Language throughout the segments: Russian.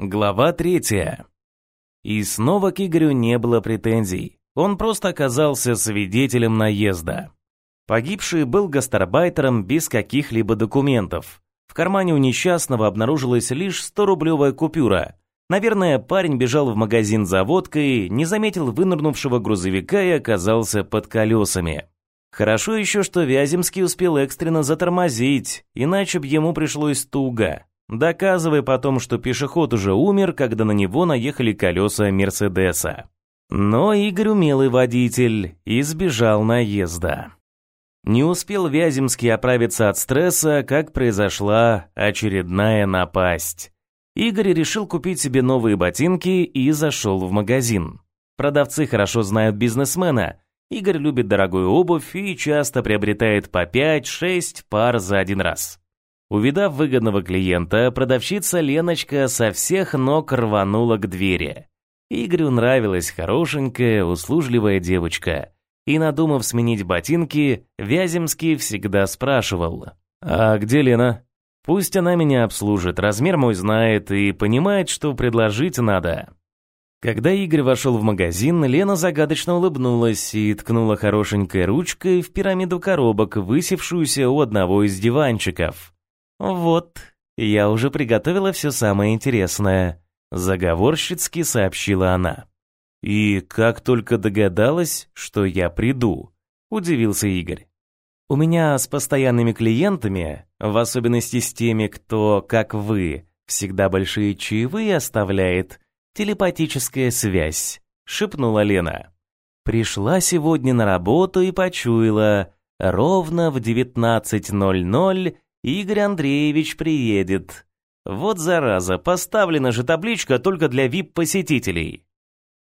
Глава третья. И снова к Игорю не было претензий. Он просто оказался свидетелем наезда. Погибший был гастарбайтером без каких-либо документов. В кармане у несчастного обнаружилась лишь 100-рублевая купюра. Наверное, парень бежал в магазин за водкой, не заметил вынырнувшего грузовика и оказался под колесами. Хорошо еще, что Вяземский успел экстренно затормозить, иначе бы ему пришлось туго доказывая потом, что пешеход уже умер, когда на него наехали колеса Мерседеса. Но Игорь умелый водитель и сбежал наезда. Не успел Вяземский оправиться от стресса, как произошла очередная напасть. Игорь решил купить себе новые ботинки и зашел в магазин. Продавцы хорошо знают бизнесмена. Игорь любит дорогую обувь и часто приобретает по 5-6 пар за один раз. Увидав выгодного клиента, продавщица Леночка со всех ног рванула к двери. Игорю нравилась хорошенькая, услужливая девочка. И надумав сменить ботинки, Вяземский всегда спрашивал: "А где Лена? Пусть она меня обслужит, размер мой знает и понимает, что предложить надо". Когда Игорь вошел в магазин, Лена загадочно улыбнулась и ткнула хорошенькой ручкой в пирамиду коробок, высевшуюся у одного из диванчиков. «Вот, я уже приготовила все самое интересное», — заговорщицки сообщила она. «И как только догадалась, что я приду», — удивился Игорь. «У меня с постоянными клиентами, в особенности с теми, кто, как вы, всегда большие чаевые оставляет, телепатическая связь», — шепнула Лена. «Пришла сегодня на работу и почуяла, ровно в 19.00 Игорь Андреевич приедет. Вот зараза, поставлена же табличка только для VIP-посетителей.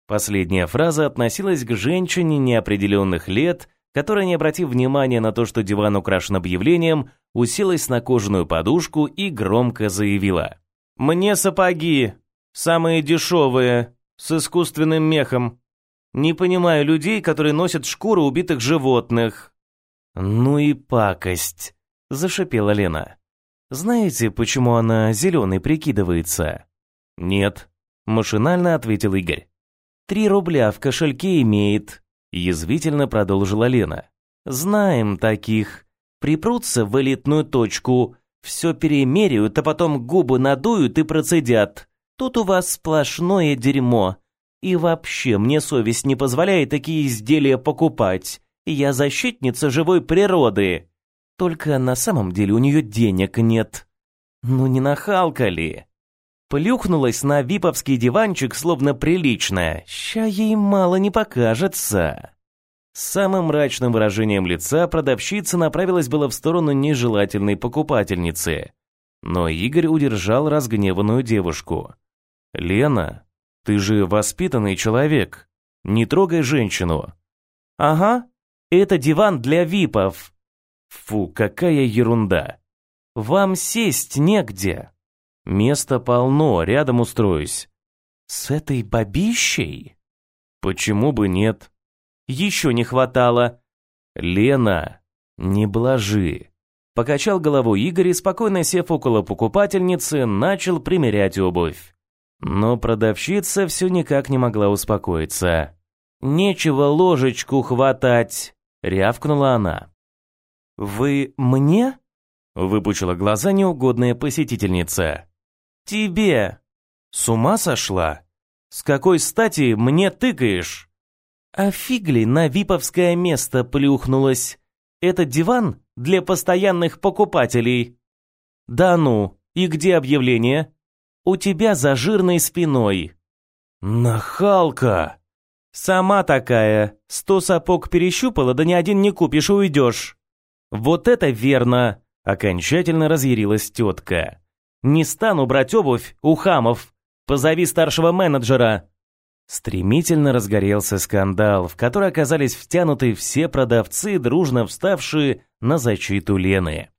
Последняя фраза относилась к женщине неопределенных лет, которая, не обратив внимания на то, что диван украшен объявлением, уселась на кожаную подушку и громко заявила. «Мне сапоги, самые дешевые, с искусственным мехом. Не понимаю людей, которые носят шкуры убитых животных». «Ну и пакость», — зашипела Лена. «Знаете, почему она зеленой прикидывается?» «Нет», — машинально ответил Игорь. «Три рубля в кошельке имеет», — язвительно продолжила Лена. «Знаем таких. Припрутся в элитную точку, все перемеряют, а потом губы надуют и процедят. Тут у вас сплошное дерьмо. И вообще, мне совесть не позволяет такие изделия покупать. Я защитница живой природы. Только на самом деле у нее денег нет. Ну не нахалка ли? Плюхнулась на виповский диванчик, словно приличная. Ща ей мало не покажется. Самым мрачным выражением лица продавщица направилась было в сторону нежелательной покупательницы. Но Игорь удержал разгневанную девушку. «Лена, ты же воспитанный человек. Не трогай женщину». «Ага, это диван для випов», Фу, какая ерунда. Вам сесть негде. Места полно, рядом устроюсь. С этой бабищей? Почему бы нет? Еще не хватало. Лена, не блажи. Покачал головой Игорь и, спокойно сев около покупательницы, начал примерять обувь. Но продавщица все никак не могла успокоиться. «Нечего ложечку хватать!» — рявкнула она. «Вы мне?» — выпучила глаза неугодная посетительница. «Тебе! С ума сошла? С какой стати мне тыкаешь?» А фигли на виповское место плюхнулась. Этот диван для постоянных покупателей. Да ну, и где объявление? У тебя за жирной спиной. Нахалка! Сама такая. Сто сапог перещупала, да ни один не купишь, уйдешь. «Вот это верно!» – окончательно разъярилась тетка. «Не стану брать обувь у хамов! Позови старшего менеджера!» Стремительно разгорелся скандал, в который оказались втянуты все продавцы, дружно вставшие на защиту Лены.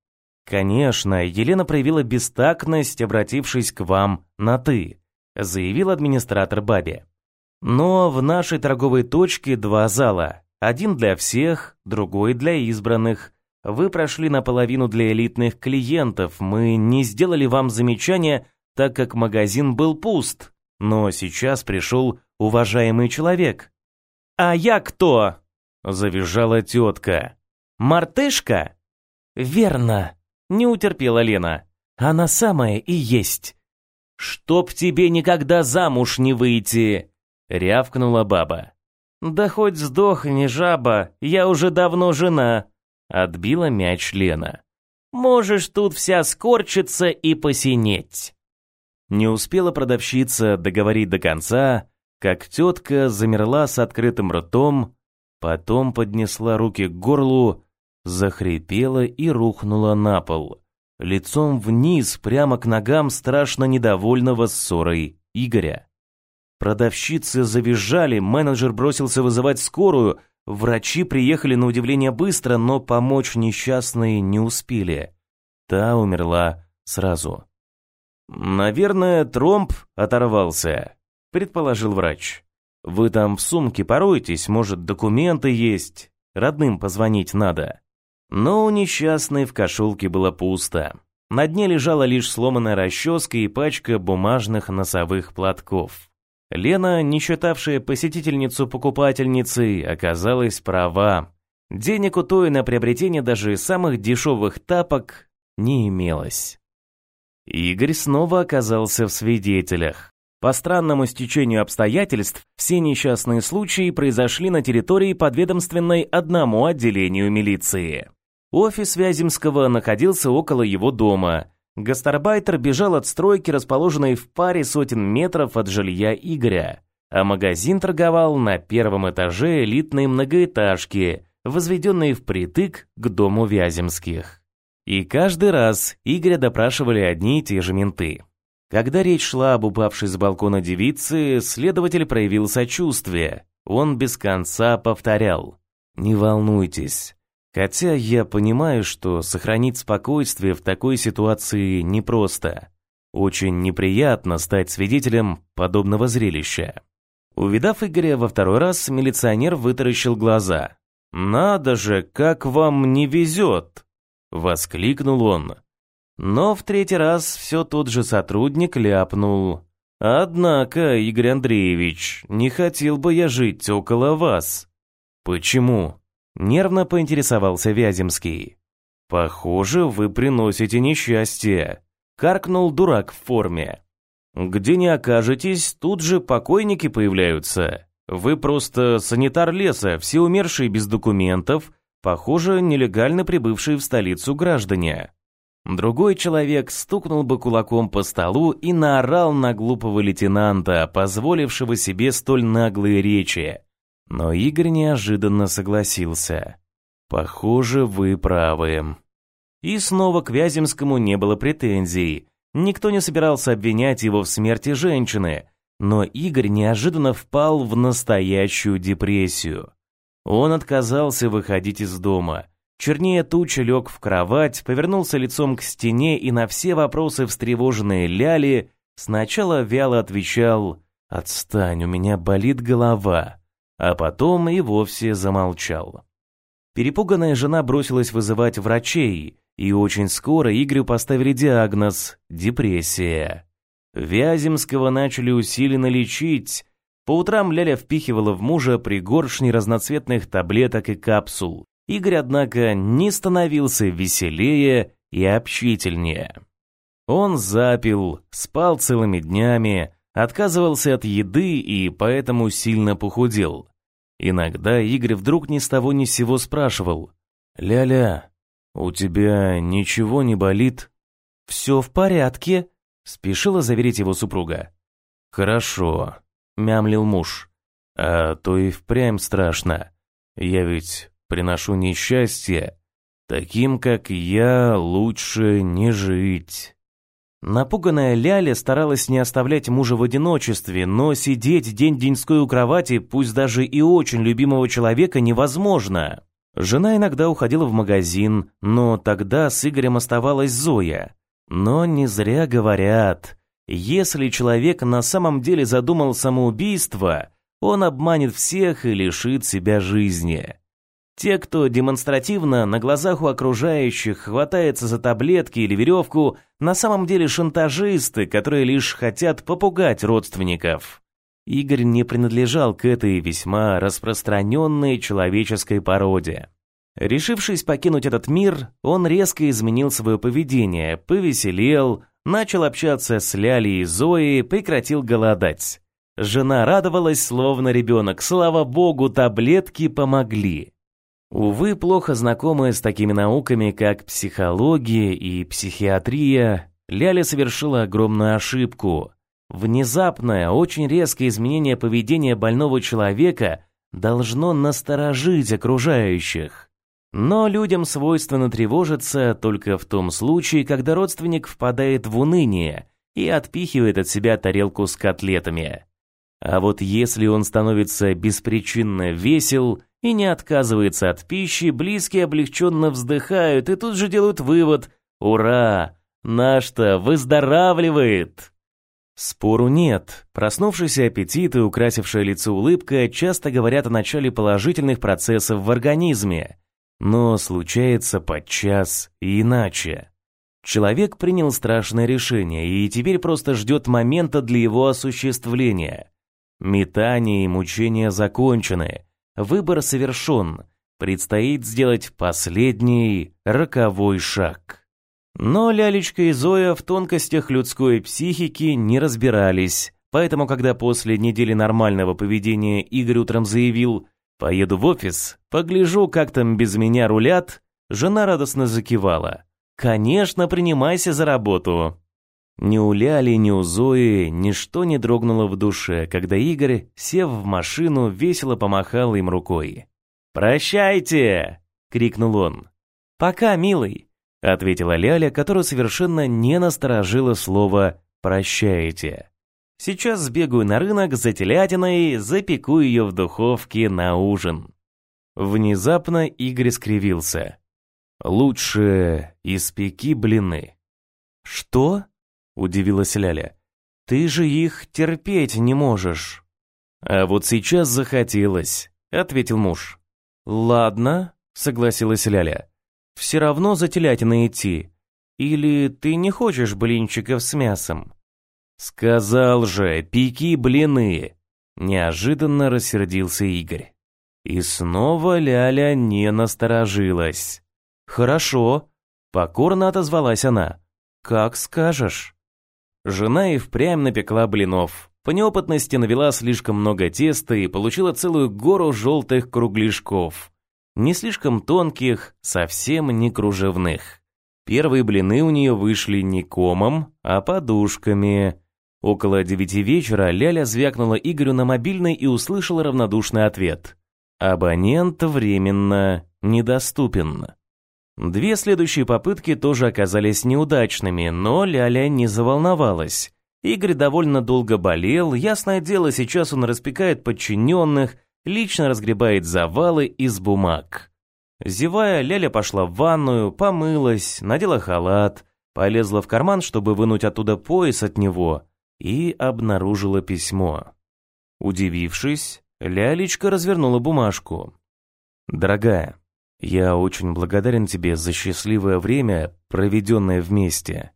«Конечно, Елена проявила бестактность, обратившись к вам на «ты», заявил администратор Баби. «Но в нашей торговой точке два зала. Один для всех, другой для избранных. Вы прошли наполовину для элитных клиентов. Мы не сделали вам замечания, так как магазин был пуст, но сейчас пришел уважаемый человек. «А я кто?» – завизжала тетка. «Мартышка?» «Верно», – не утерпела Лена. «Она самая и есть». «Чтоб тебе никогда замуж не выйти!» — рявкнула баба. «Да хоть сдохни, жаба, я уже давно жена!» — отбила мяч Лена. «Можешь тут вся скорчиться и посинеть!» Не успела продавщица договорить до конца, как тетка замерла с открытым ртом, потом поднесла руки к горлу, захрипела и рухнула на пол, лицом вниз, прямо к ногам страшно недовольного ссорой Игоря. Продавщицы завизжали, менеджер бросился вызывать скорую, врачи приехали на удивление быстро, но помочь несчастной не успели. Та умерла сразу. «Наверное, тромб оторвался», — предположил врач. «Вы там в сумке поройтесь, может, документы есть, родным позвонить надо». Но у несчастной в кошелке было пусто. На дне лежала лишь сломанная расческа и пачка бумажных носовых платков. Лена, не считавшая посетительницу покупательницей, оказалась права. Денег у той на приобретение даже самых дешевых тапок не имелось. Игорь снова оказался в свидетелях. По странному стечению обстоятельств, все несчастные случаи произошли на территории подведомственной одному отделению милиции. Офис Вяземского находился около его дома. Гастарбайтер бежал от стройки, расположенной в паре сотен метров от жилья Игоря, а магазин торговал на первом этаже элитной многоэтажки, возведенной впритык к дому Вяземских. И каждый раз Игоря допрашивали одни и те же менты. Когда речь шла об упавшей с балкона девице, следователь проявил сочувствие. Он без конца повторял «Не волнуйтесь, Хотя я понимаю, что сохранить спокойствие в такой ситуации непросто. Очень неприятно стать свидетелем подобного зрелища. Увидав Игоря во второй раз, милиционер вытаращил глаза. «Надо же, как вам не везет!» — воскликнул он. Но в третий раз все тот же сотрудник ляпнул. «Однако, Игорь Андреевич, не хотел бы я жить около вас». «Почему?» Нервно поинтересовался Вяземский. «Похоже, вы приносите несчастье», — каркнул дурак в форме. «Где не окажетесь, тут же покойники появляются. Вы просто санитар леса, все умершие без документов, похоже, нелегально прибывшие в столицу граждане». Другой человек стукнул бы кулаком по столу и наорал на глупого лейтенанта, позволившего себе столь наглые речи. Но Игорь неожиданно согласился. «Похоже, вы правы». И снова к Вяземскому не было претензий. Никто не собирался обвинять его в смерти женщины, но Игорь неожиданно впал в настоящую депрессию. Он отказался выходить из дома. Чернее тучи лег в кровать, повернулся лицом к стене и на все вопросы встревоженные Ляли сначала вяло отвечал «Отстань, у меня болит голова» а потом и вовсе замолчал. Перепуганная жена бросилась вызывать врачей, и очень скоро Игорю поставили диагноз – депрессия. Вяземского начали усиленно лечить. По утрам Ляля впихивала в мужа пригоршни разноцветных таблеток и капсул. Игорь, однако, не становился веселее и общительнее. Он запил, спал целыми днями, отказывался от еды и поэтому сильно похудел. Иногда Игорь вдруг ни с того ни с сего спрашивал. «Ля-ля, у тебя ничего не болит?» «Все в порядке», — спешила заверить его супруга. «Хорошо», — мямлил муж. «А то и впрямь страшно. Я ведь приношу несчастье. Таким, как я, лучше не жить». Напуганная Ляля старалась не оставлять мужа в одиночестве, но сидеть день-деньской у кровати, пусть даже и очень любимого человека, невозможно. Жена иногда уходила в магазин, но тогда с Игорем оставалась Зоя. Но не зря говорят, если человек на самом деле задумал самоубийство, он обманет всех и лишит себя жизни. Те, кто демонстративно на глазах у окружающих хватается за таблетки или веревку, на самом деле шантажисты, которые лишь хотят попугать родственников. Игорь не принадлежал к этой весьма распространенной человеческой породе. Решившись покинуть этот мир, он резко изменил свое поведение, повеселел, начал общаться с Лялей и Зоей, прекратил голодать. Жена радовалась, словно ребенок. Слава богу, таблетки помогли. Увы, плохо знакомая с такими науками, как психология и психиатрия, Ляля совершила огромную ошибку. Внезапное, очень резкое изменение поведения больного человека должно насторожить окружающих. Но людям свойственно тревожиться только в том случае, когда родственник впадает в уныние и отпихивает от себя тарелку с котлетами. А вот если он становится беспричинно весел и не отказывается от пищи, близкие облегченно вздыхают и тут же делают вывод «Ура! Наш-то выздоравливает!» Спору нет. Проснувшийся аппетит и украсившая лицо улыбка часто говорят о начале положительных процессов в организме. Но случается подчас иначе. Человек принял страшное решение и теперь просто ждет момента для его осуществления. Метание и мучения закончены. Выбор совершен. Предстоит сделать последний, роковой шаг. Но Лялечка и Зоя в тонкостях людской психики не разбирались, поэтому когда после недели нормального поведения Игорь утром заявил «Поеду в офис, погляжу, как там без меня рулят», жена радостно закивала. «Конечно, принимайся за работу». Ни у Ляли, ни у Зои ничто не дрогнуло в душе, когда Игорь, сев в машину, весело помахал им рукой. «Прощайте!» — крикнул он. «Пока, милый!» ответила Ляля, которая совершенно не насторожила слово «прощаете». Сейчас сбегаю на рынок за телятиной, запеку ее в духовке на ужин. Внезапно Игорь скривился. Лучше испеки блины. Что? Удивилась Ляля. Ты же их терпеть не можешь. А вот сейчас захотелось, ответил муж. Ладно, согласилась Ляля. Все равно за телятиной идти. Или ты не хочешь блинчиков с мясом? Сказал же, пеки блины. Неожиданно рассердился Игорь. И снова Ляля не насторожилась. Хорошо, покорно отозвалась она. Как скажешь. Жена и впрямь напекла блинов. По неопытности навела слишком много теста и получила целую гору желтых кругляшков не слишком тонких, совсем не кружевных. Первые блины у нее вышли не комом, а подушками. Около девяти вечера Ляля звякнула Игорю на мобильный и услышала равнодушный ответ. Абонент временно недоступен. Две следующие попытки тоже оказались неудачными, но Ляля не заволновалась. Игорь довольно долго болел, ясное дело, сейчас он распекает подчиненных, лично разгребает завалы из бумаг. Зевая, Ляля пошла в ванную, помылась, надела халат, полезла в карман, чтобы вынуть оттуда пояс от него, и обнаружила письмо. Удивившись, Лялечка развернула бумажку. «Дорогая, я очень благодарен тебе за счастливое время, проведенное вместе.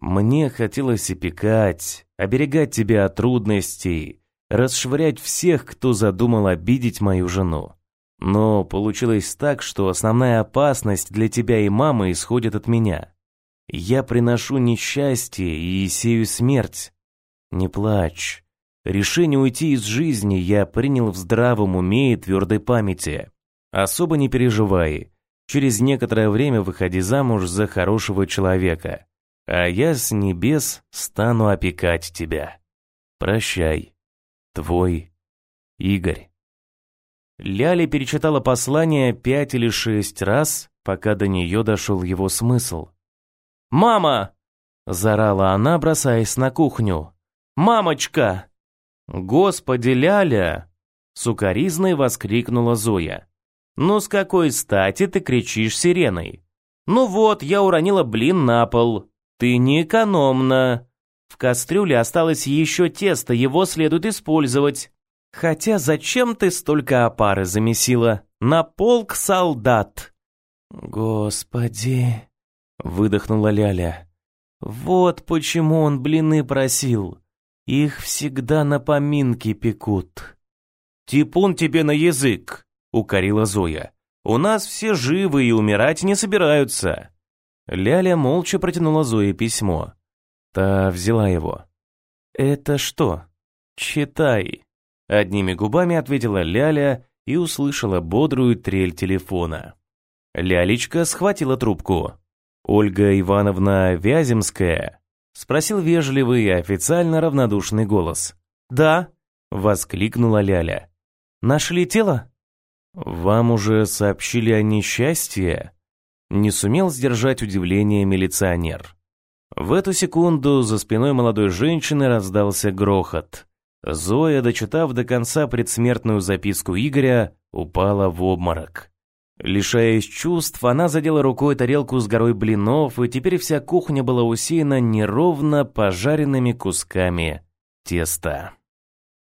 Мне хотелось опекать, оберегать тебя от трудностей, расшвырять всех, кто задумал обидеть мою жену. Но получилось так, что основная опасность для тебя и мамы исходит от меня. Я приношу несчастье и сею смерть. Не плачь. Решение уйти из жизни я принял в здравом уме и твердой памяти. Особо не переживай. Через некоторое время выходи замуж за хорошего человека, а я с небес стану опекать тебя. Прощай. Твой Игорь. Ляля перечитала послание пять или шесть раз, пока до нее дошел его смысл. «Мама!» – зарала она, бросаясь на кухню. «Мамочка!» «Господи, Ляля!» – сукоризной воскликнула Зоя. «Ну с какой стати ты кричишь сиреной? Ну вот, я уронила блин на пол. Ты не экономна. В кастрюле осталось еще тесто, его следует использовать. Хотя зачем ты столько опары замесила? На полк солдат!» «Господи!» — выдохнула Ляля. «Вот почему он блины просил. Их всегда на поминки пекут». «Типун тебе на язык!» — укорила Зоя. «У нас все живы и умирать не собираются». Ляля молча протянула Зое письмо. Та взяла его. «Это что?» «Читай», — одними губами ответила Ляля и услышала бодрую трель телефона. Лялечка схватила трубку. «Ольга Ивановна Вяземская?» — спросил вежливый и официально равнодушный голос. «Да», — воскликнула Ляля. «Нашли тело?» «Вам уже сообщили о несчастье?» Не сумел сдержать удивление милиционер. В эту секунду за спиной молодой женщины раздался грохот. Зоя, дочитав до конца предсмертную записку Игоря, упала в обморок. Лишаясь чувств, она задела рукой тарелку с горой блинов, и теперь вся кухня была усеяна неровно пожаренными кусками теста.